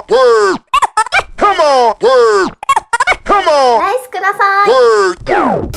on, word. Come on, word. Come on. ナイスください。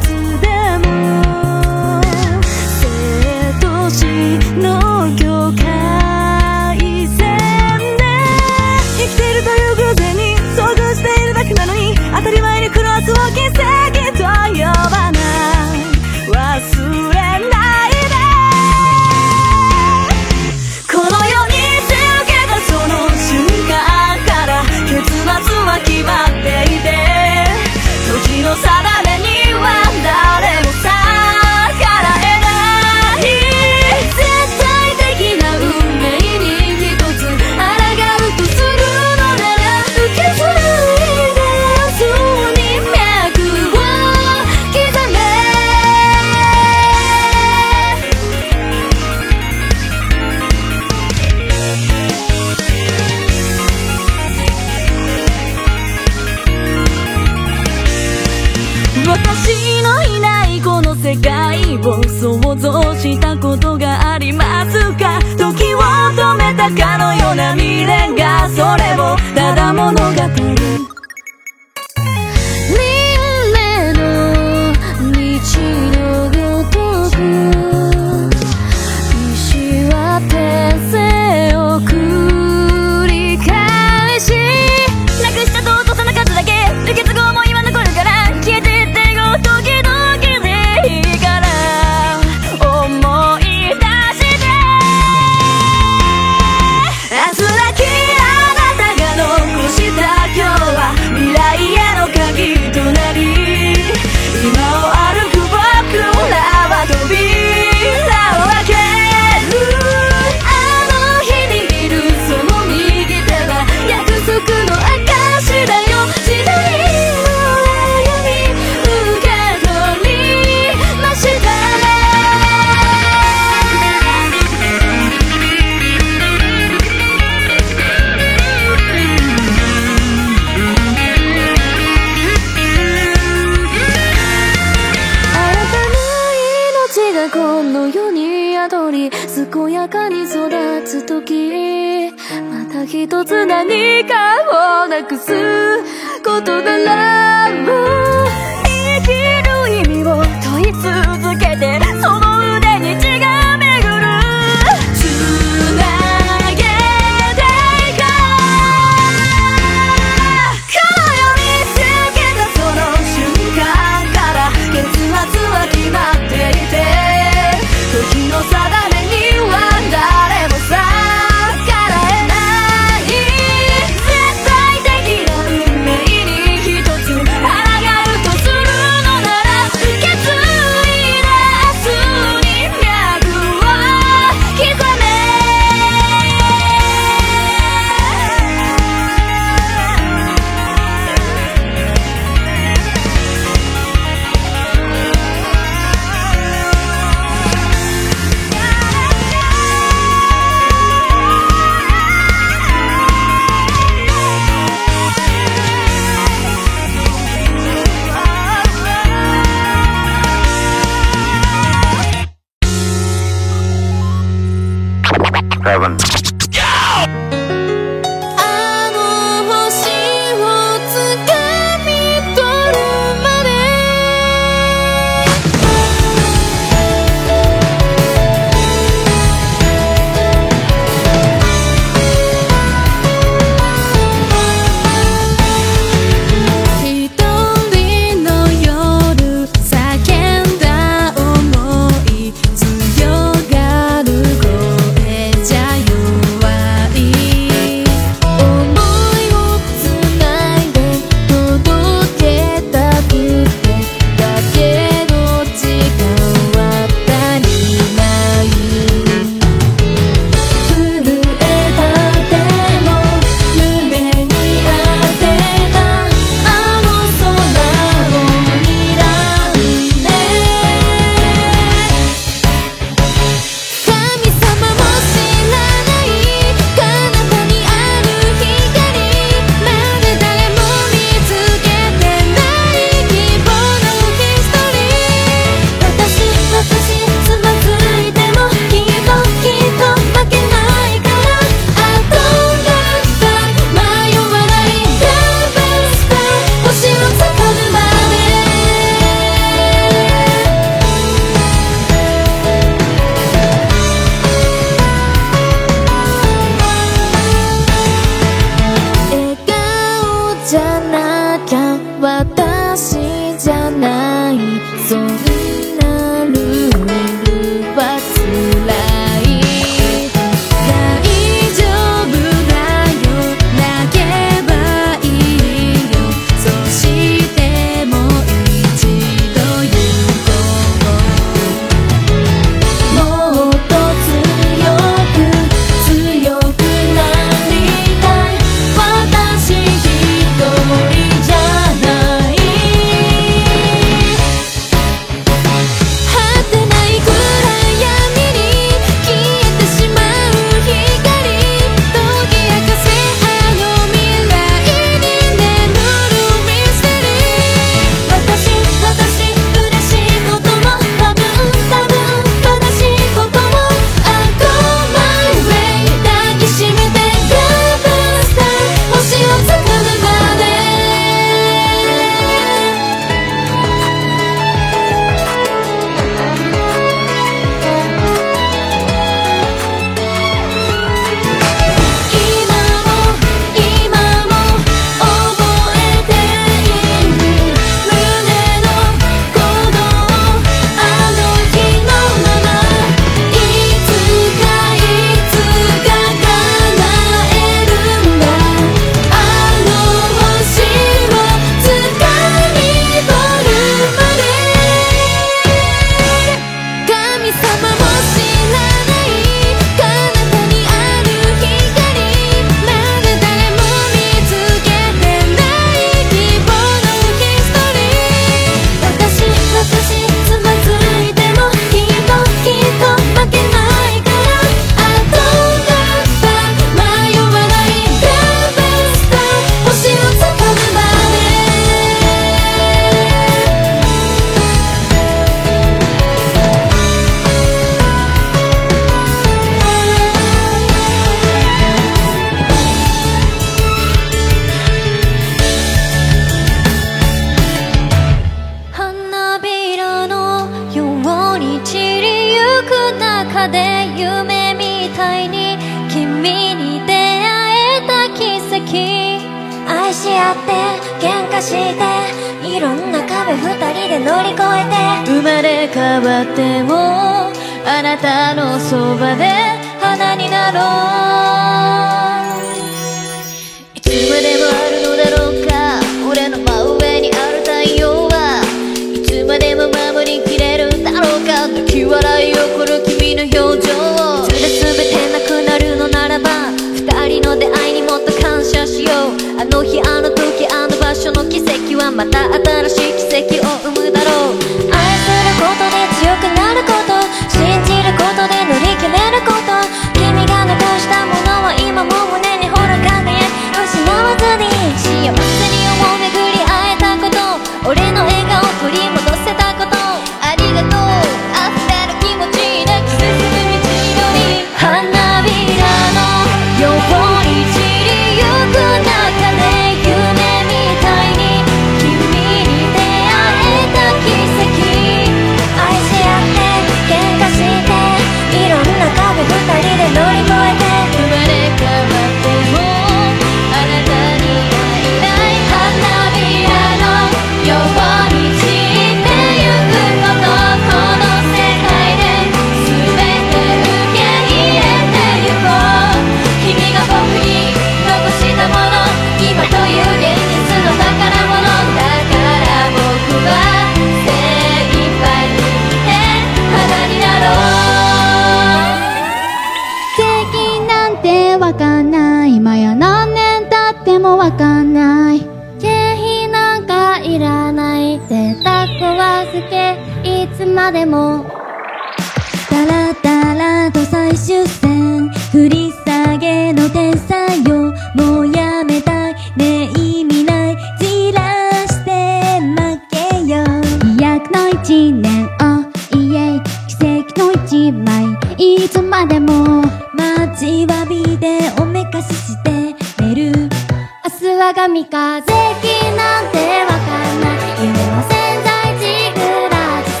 明日は神風邪気なんてわかんない夢は潜在地ぐら自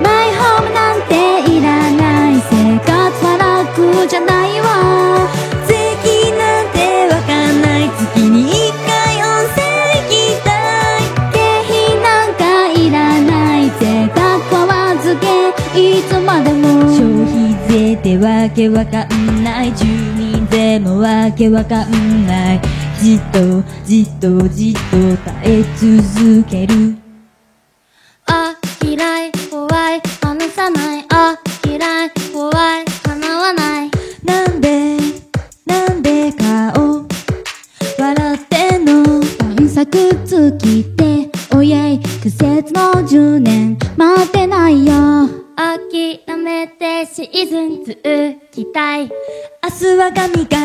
マイ。ホームなんていらない生活は楽じゃないわ。税金なんてわかんない月に一回温泉行きたい。景品なんかいらない贅沢はずけ。いつまでも。消費税ってわけわかんない。住民税もわけわかんない。じっとじっとじっと耐え続ける。あ嫌い怖い話さないあ嫌い怖い叶わない。なんでなんで顔笑っての？探索尽きておやい苦節の10年待ってないよ。諦めてシーズン2期待。明日は神が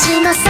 しません。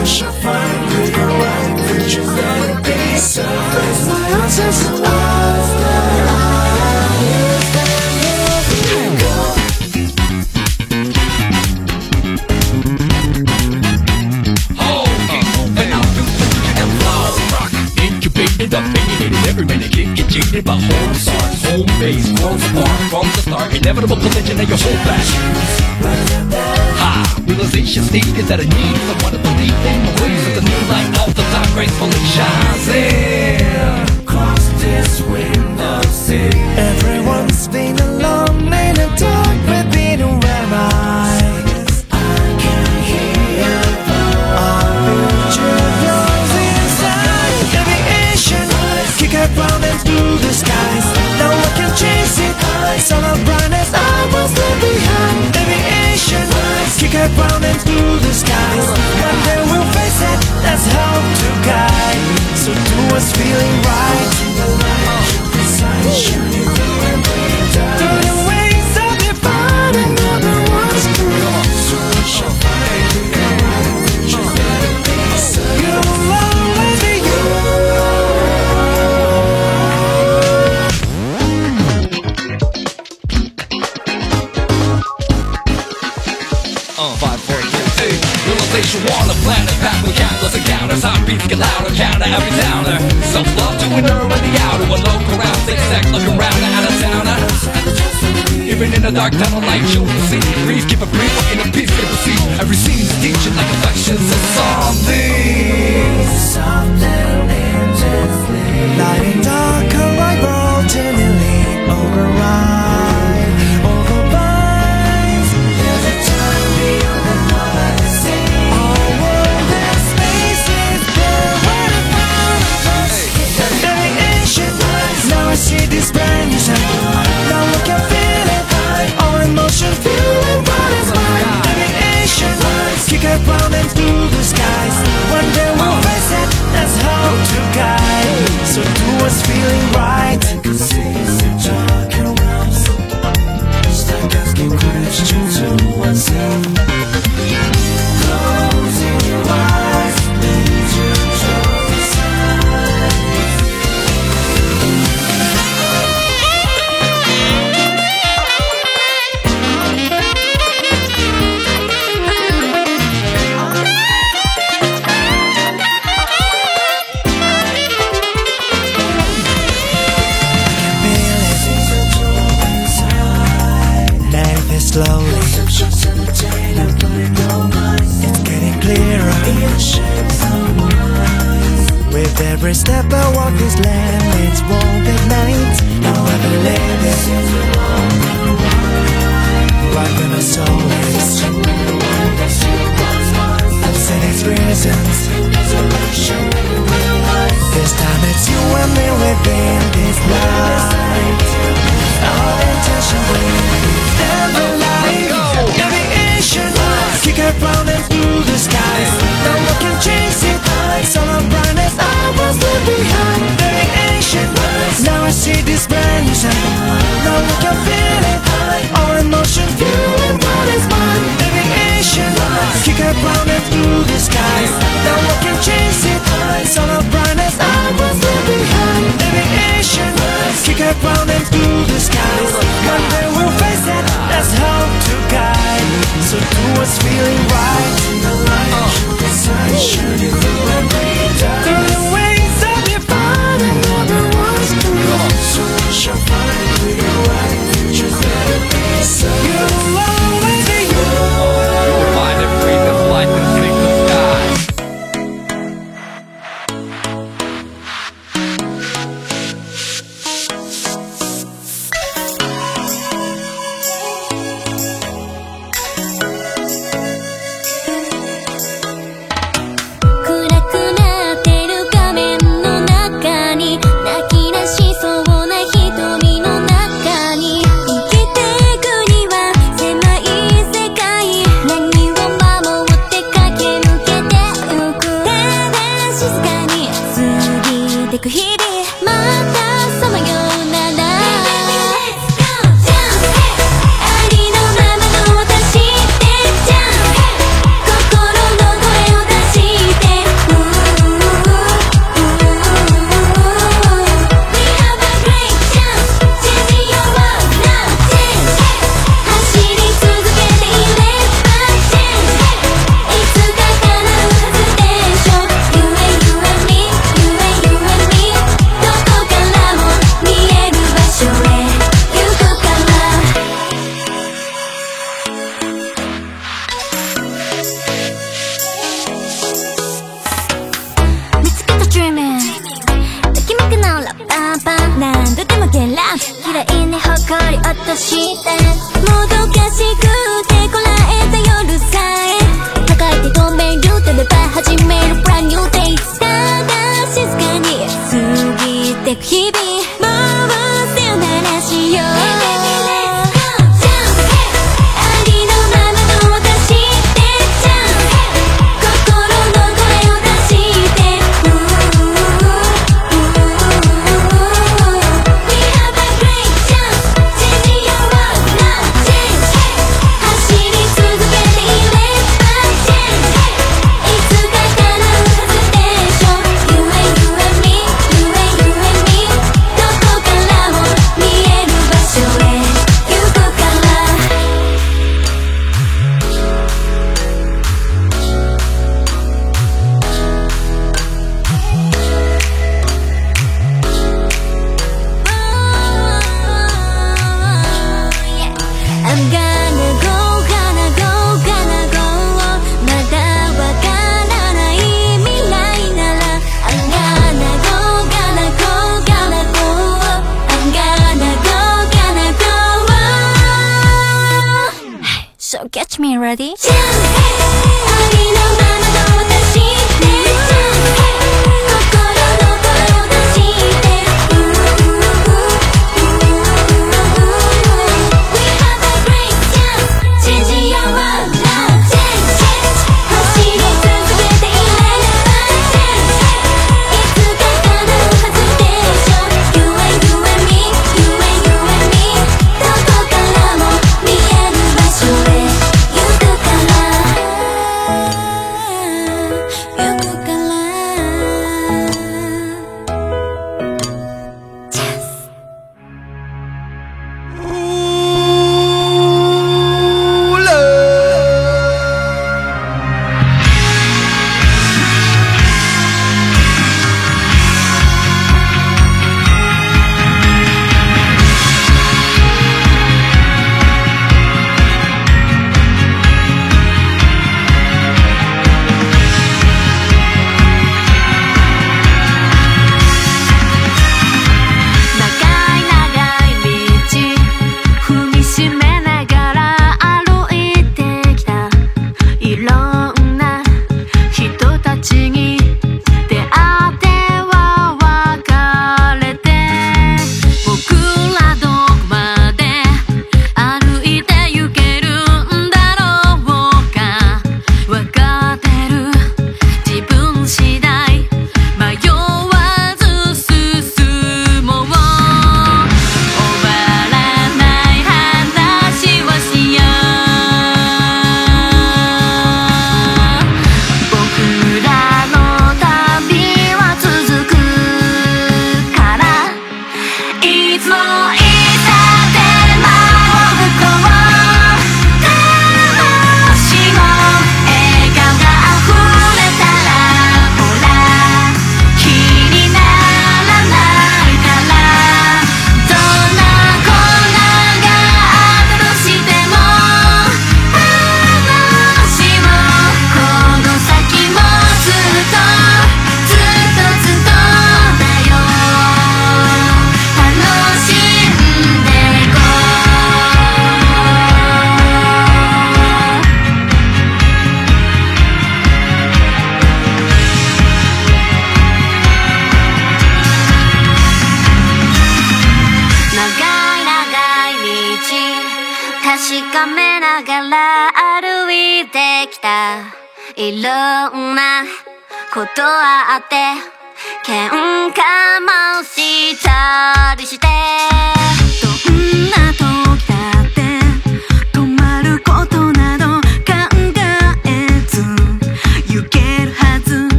rush, I find real life creatures that are my heart says alive Every minute get jaded by home stars, home base, grown spark from the start, inevitable collision of your whole back. Tenacious need is that I need someone to believe in the ways of the new light of the time gracefully shines in. skies One day we'll face it, that's hope to guide. So do what's feeling right. The light, the the dark down the light show. See, brief, give a brief, in a piece to proceed. Every scene is teaching like affections of something Something in this Lying down. future problems through the skies. One day we'll face it, that's how to guide. So do us.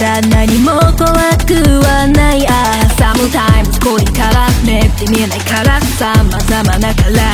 ら何も怖くはない。ああ Sometimes こりから目って見えないから。さまざまなから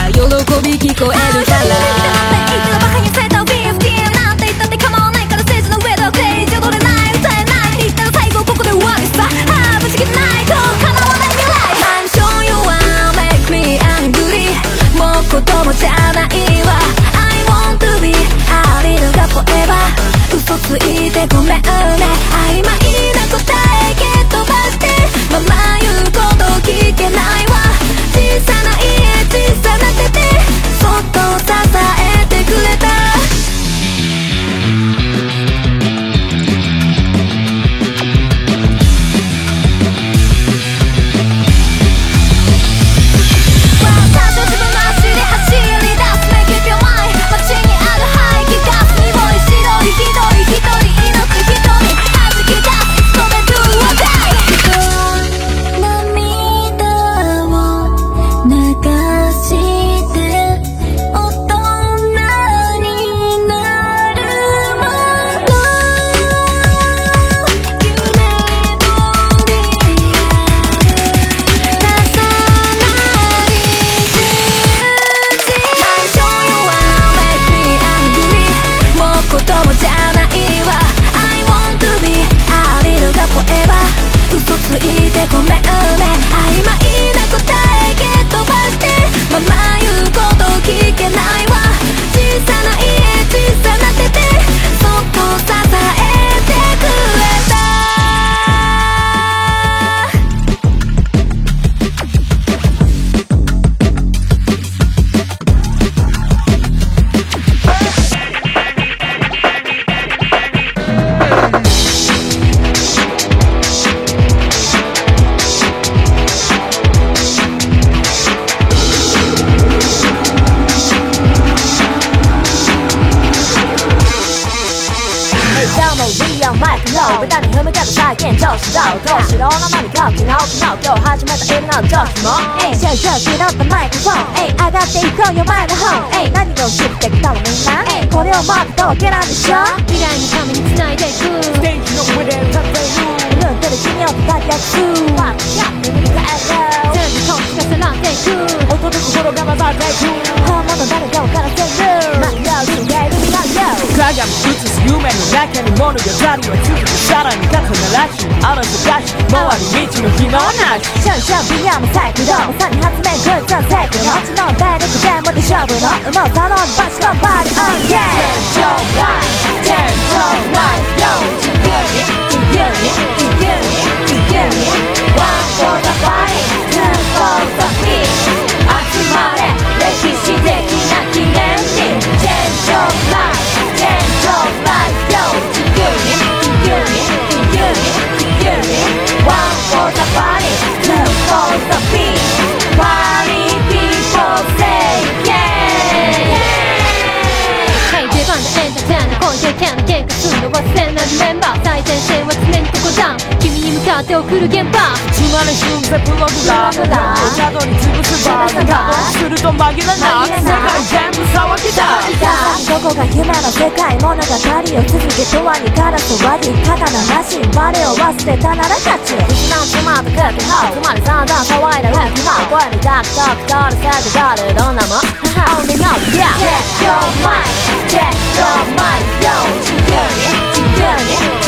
すバーガーすると紛れなく。世界全部騒ぎだ。どこが夢の世界物語を続けとはにからとわり刀なし我を忘れたなら勝ち。一番詰まった空気のつまり散々騒いだ空気の声にダクダクダルセグダルどんなもん Only know yeah Get your mind Get your mind Yo 自由に自由に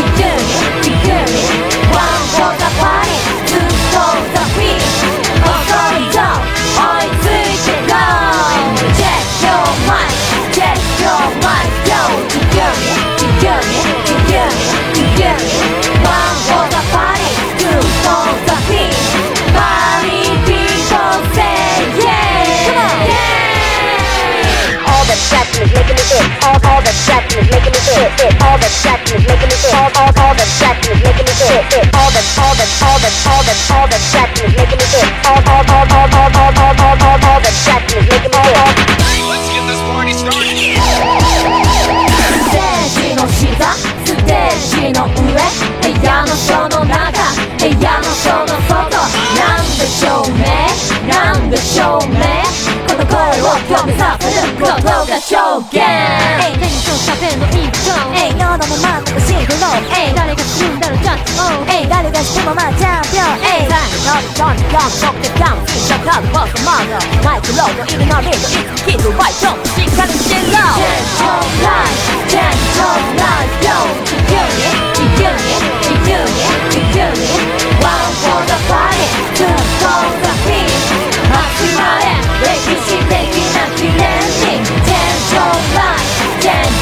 happening is making me it. All, all that's happening is making me it. it. All that's happening is making me it. All, all, all that's happening is making me it. it. All that's, all that's, all that's, all that's, all that's happening is making me it. All, all, all, all, all, all, all, all, all, all that's happening is making me it. Let's get this party started. ステージの膝ステージの上部屋のその中部屋のその外なんでしょうねなんでしょうね Go, go, go.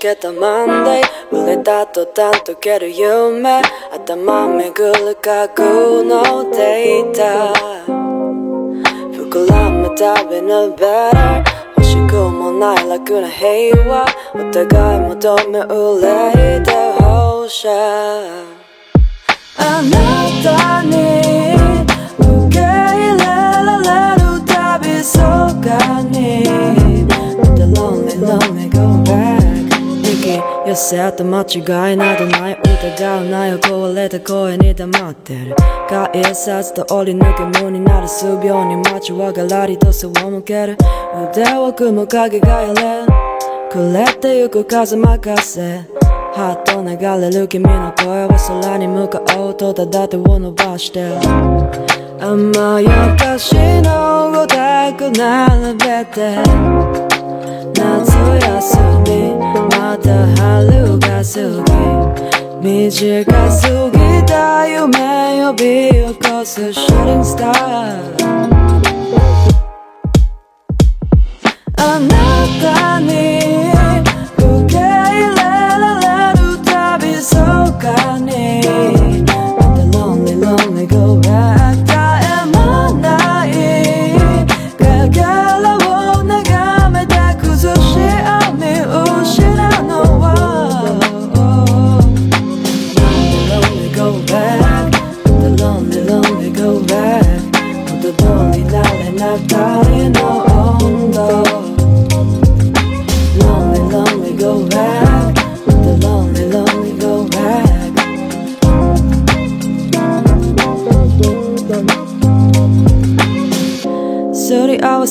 けたマンデー触れた途端溶ける夢。頭巡る過去のデータ。膨らむたびの better 欲しくもない楽な平和。お互い求め憂いで放射。あなたに受け入れられるたびそかに。The lonely lonely go back せ合った間違いなどない疑うなよ壊れた声に黙ってる。改札と折り抜け無になる数秒に街はがらりと背を向ける。腕を組む影がやれ。暮れてゆく風任せ。ハート流れる君の声は空に向かおうとただ手を伸ばして。甘やかしのごたく並べて。夏休みまた春が過ぎ。短すぎた夢呼び起こすシューティングスターあなたに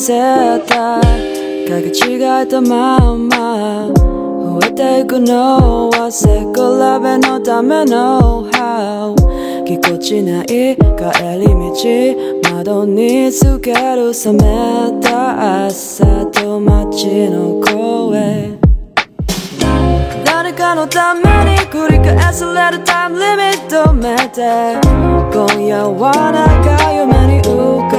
せた影違えたまんま増えていくのは背比べのための How ぎこちない帰り道窓につける冷めた朝と街の声。誰かのために繰り返されるタイムリミットめて今夜は長い夢に浮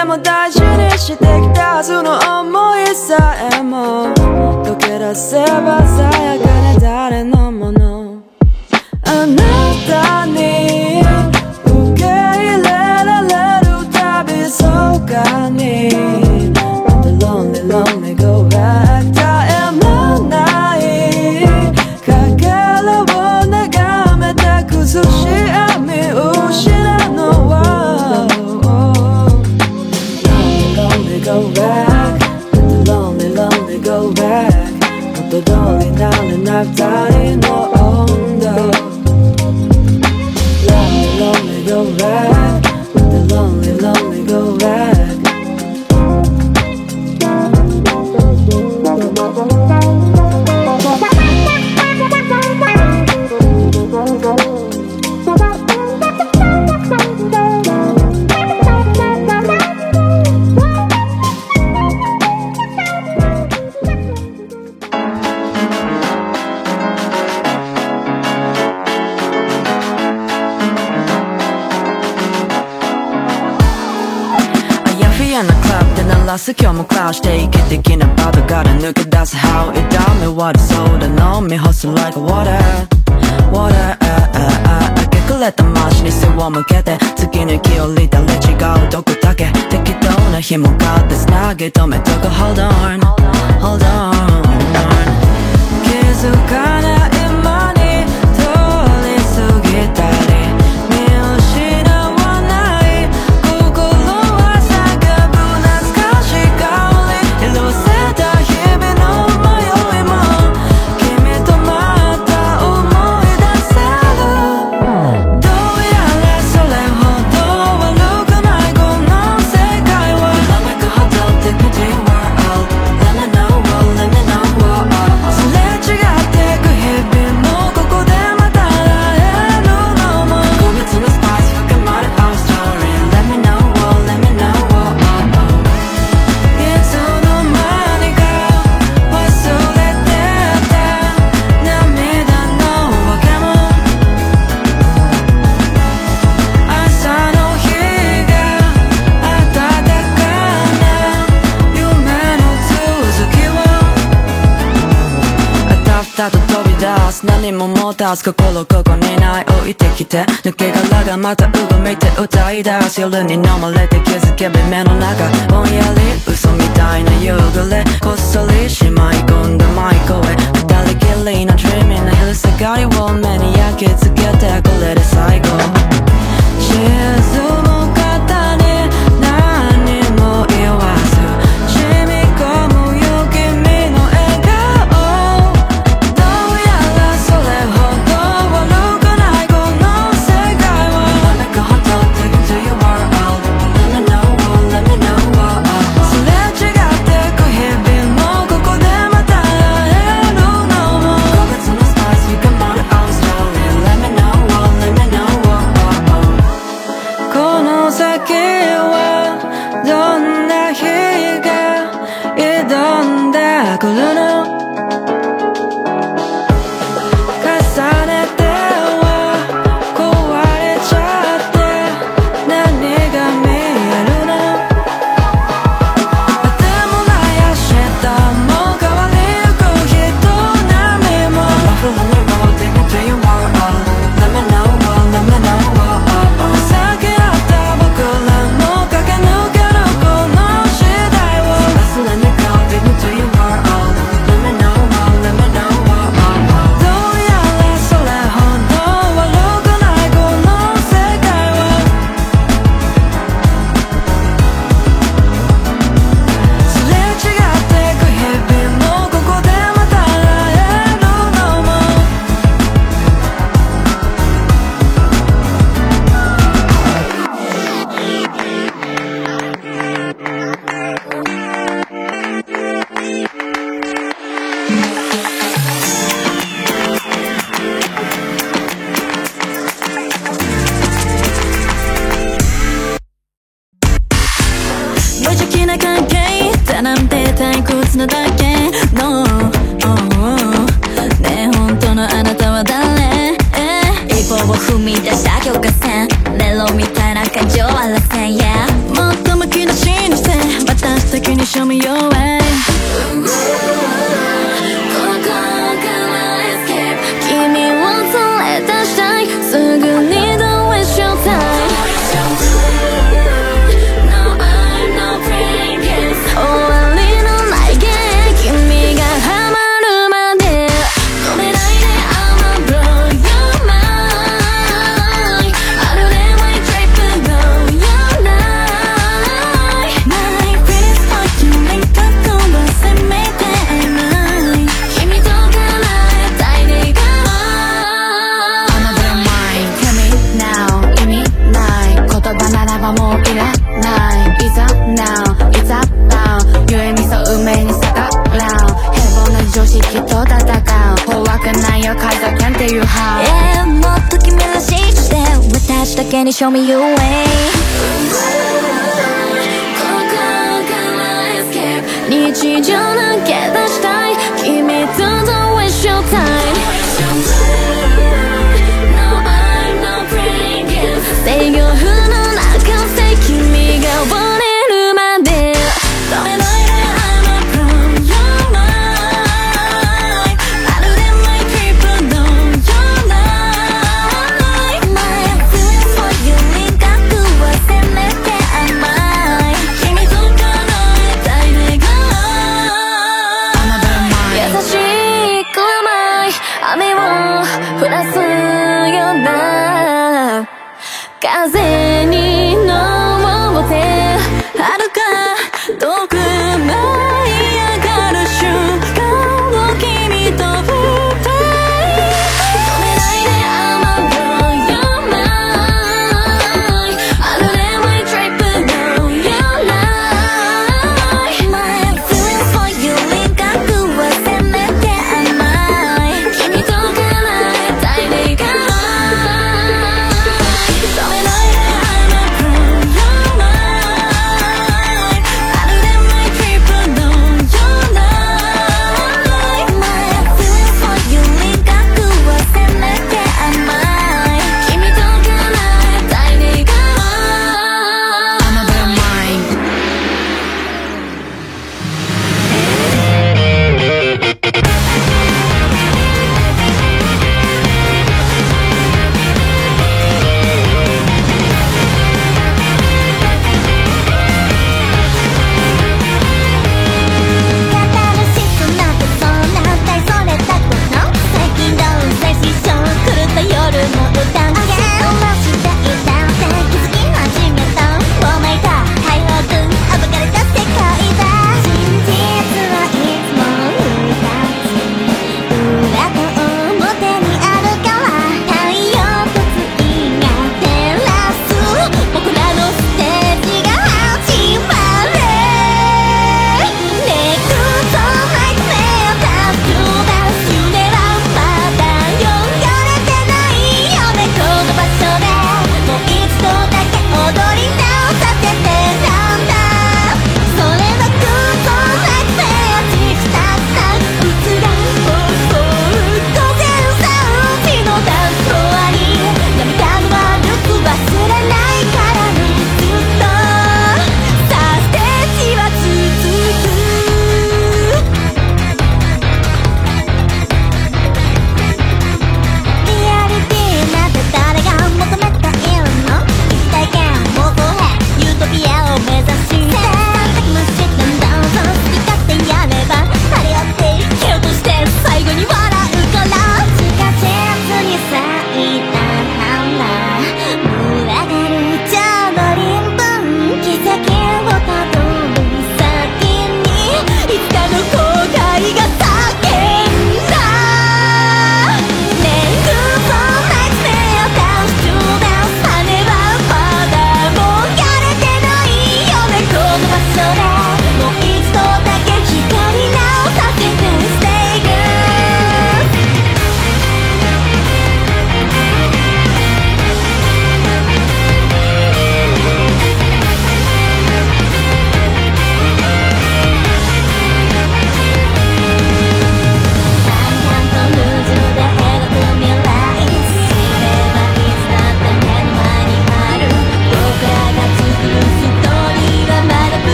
でも大事にしてきたはずの思いさえも溶け出せば鮮やかな誰のもの。あなたに受け入れられるたびそかになれな二人の温で鳴らす今日もクラウして息的なバドから抜け出す。How it down me water そうだ飲み干す like water water 明け暮れた街に背を向けて月の気をりたれ違うどこだけ？適当な紐があって繋ぎ止めとく。Hold on hold on 夜に飲まれて気づけば目の中ぼんやりもっと君らしいして私だけに show me your way ここ日常抜け出したい。君とのウィッシュタイム